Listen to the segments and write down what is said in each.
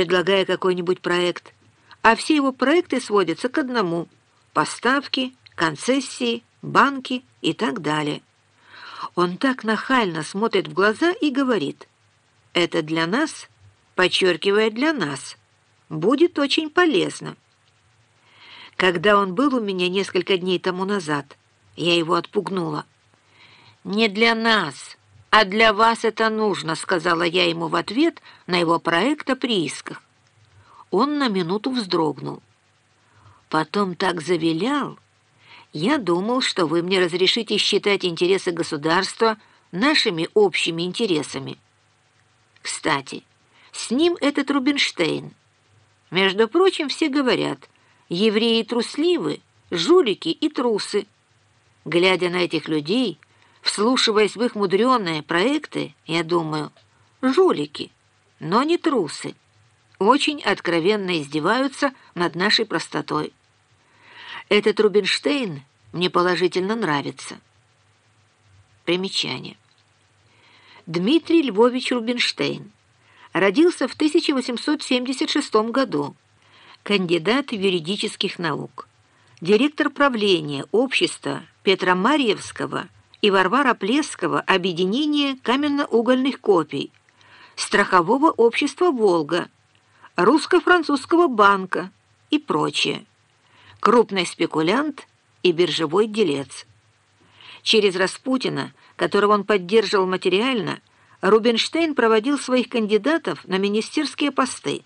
предлагая какой-нибудь проект, а все его проекты сводятся к одному – поставки, концессии, банки и так далее. Он так нахально смотрит в глаза и говорит «Это для нас, подчеркивая для нас, будет очень полезно». Когда он был у меня несколько дней тому назад, я его отпугнула. «Не для нас, а для вас это нужно», — сказала я ему в ответ на его проект о приисках. Он на минуту вздрогнул. Потом так завилял. Я думал, что вы мне разрешите считать интересы государства нашими общими интересами. Кстати, с ним этот Рубинштейн. Между прочим, все говорят — Евреи трусливы, жулики и трусы. Глядя на этих людей, вслушиваясь в их мудреные проекты, я думаю, жулики, но не трусы. Очень откровенно издеваются над нашей простотой. Этот Рубинштейн мне положительно нравится. Примечание. Дмитрий Львович Рубинштейн родился в 1876 году кандидат юридических наук, директор правления общества Петра Марьевского и Варвара Плесского объединения каменно-угольных копий, страхового общества «Волга», русско-французского банка и прочее. Крупный спекулянт и биржевой делец. Через Распутина, которого он поддерживал материально, Рубинштейн проводил своих кандидатов на министерские посты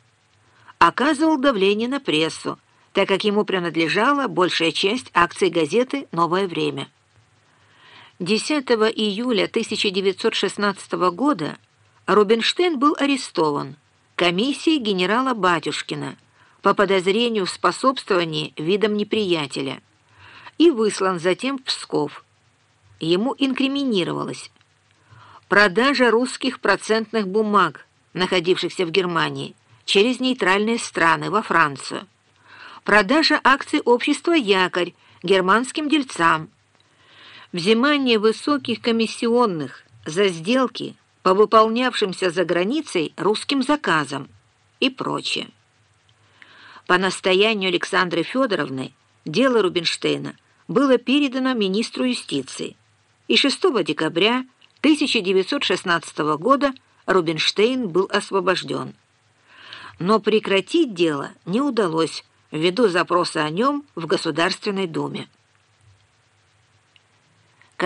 оказывал давление на прессу, так как ему принадлежала большая часть акций газеты «Новое время». 10 июля 1916 года Рубинштейн был арестован комиссией генерала Батюшкина по подозрению в способствовании видам неприятеля и выслан затем в Псков. Ему инкриминировалось продажа русских процентных бумаг, находившихся в Германии, через нейтральные страны во Францию. Продажа акций общества «Якорь» германским дельцам. Взимание высоких комиссионных за сделки по выполнявшимся за границей русским заказам и прочее. По настоянию Александры Федоровны дело Рубинштейна было передано министру юстиции, и 6 декабря 1916 года Рубинштейн был освобожден но прекратить дело не удалось ввиду запроса о нем в Государственной Думе.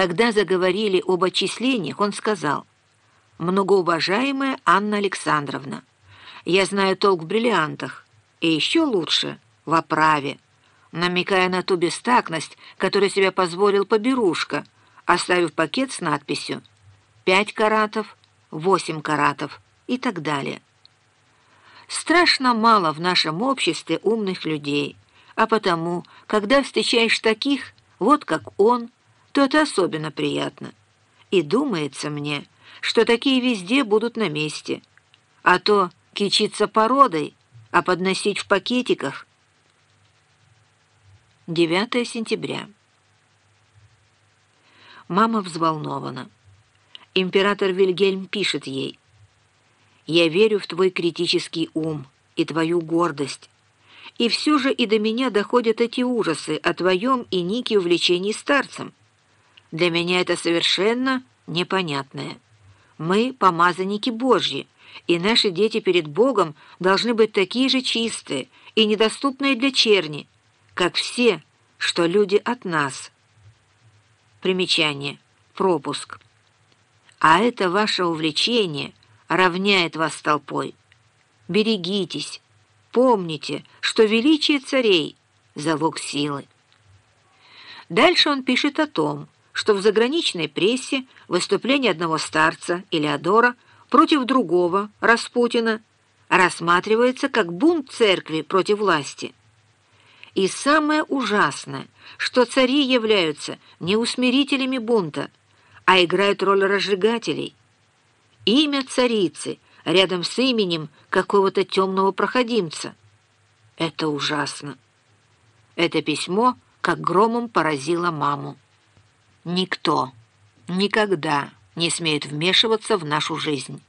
Когда заговорили об отчислениях, он сказал, «Многоуважаемая Анна Александровна, я знаю толк в бриллиантах, и еще лучше в оправе», намекая на ту бестактность, которую себе позволил Поберушка, оставив пакет с надписью «пять каратов», «восемь каратов» и так далее. Страшно мало в нашем обществе умных людей, а потому, когда встречаешь таких, вот как он, то это особенно приятно. И думается мне, что такие везде будут на месте, а то кичиться породой, а подносить в пакетиках. 9 сентября. Мама взволнована. Император Вильгельм пишет ей – я верю в твой критический ум и твою гордость. И все же и до меня доходят эти ужасы о твоем и Нике увлечении старцем. Для меня это совершенно непонятное. Мы — помазанники Божьи, и наши дети перед Богом должны быть такие же чистые и недоступные для черни, как все, что люди от нас. Примечание. Пропуск. А это ваше увлечение — равняет вас толпой. Берегитесь, помните, что величие царей — залог силы. Дальше он пишет о том, что в заграничной прессе выступление одного старца, Элеодора, против другого, Распутина, рассматривается как бунт церкви против власти. И самое ужасное, что цари являются не усмирителями бунта, а играют роль разжигателей, имя царицы рядом с именем какого-то темного проходимца. Это ужасно. Это письмо как громом поразило маму. Никто никогда не смеет вмешиваться в нашу жизнь.